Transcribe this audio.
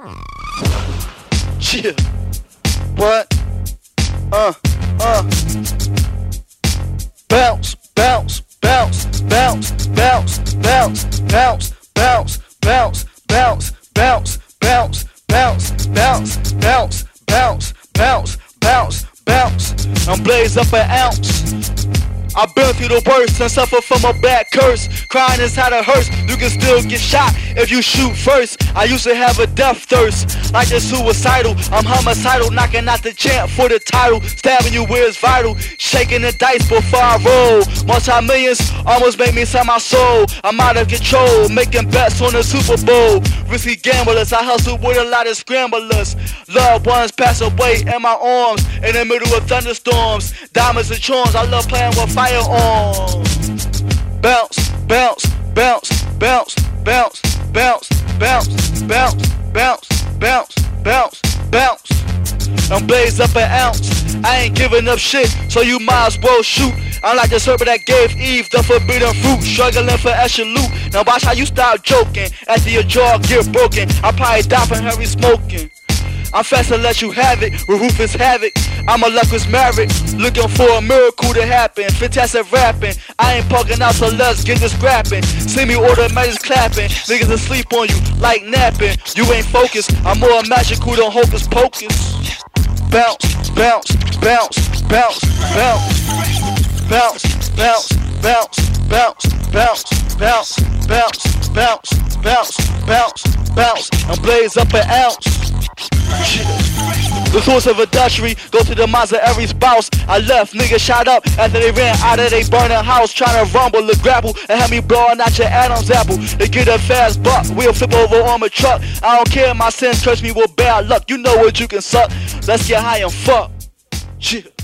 Yeah. What? Uh, uh. Bounce, bounce, bounce, bounce, bounce, bounce, bounce, bounce, bounce, bounce, bounce, bounce, bounce, bounce, bounce, bounce, bounce, bounce, bounce. I'm blaze up an ounce. I've been through the worst and suffer from a bad curse. Crying inside a hearse, you can still get shot if you shoot first. I used to have a death thirst, like a suicidal. I'm homicidal, knocking out the champ for the title. Stabbing you where it's vital, shaking the dice before I roll. Multi millions almost make me sell my soul. I'm out of control, making bets on the Super Bowl. Risky gamblers, I hustle with a lot of scramblers. Loved ones pass away in my arms, in the middle of thunderstorms. Diamonds and charms, I love playing with fire on. Bounce, bounce, bounce, bounce, bounce, bounce, bounce, bounce, bounce, bounce, bounce, bounce. I'm blaze up an ounce. I ain't giving up shit, so you might as well shoot. I'm like the serpent that gave Eve the forbidden fruit, struggling for loot. Now watch how you stop joking after your jaw get broken. I probably die from heavy smoking. I'm fast to let you have it with Rufus Havoc. I'm a luckless married, looking for a miracle to happen. Fantastic rapping, I ain't poking out, so let's get this scrapping. See me automatic clapping, niggas asleep on you like napping. You ain't focused, I'm more magical than hocus pocus. Bounce, bounce, bounce, bounce, bounce, bounce, bounce, bounce, bounce, bounce, bounce, bounce, bounce, bounce, bounce, bounce, and blaze up an ounce. The source of adultery go to the minds of every spouse. I left, niggas shot up after they ran out of they burning house, trying to rumble the grapple and have me blowing out your Adam's apple. They get a fast buck, we'll flip over on my truck. I don't care, my sins curse me with bad luck. You know what you can suck. Let's get high and fuck. Yeah.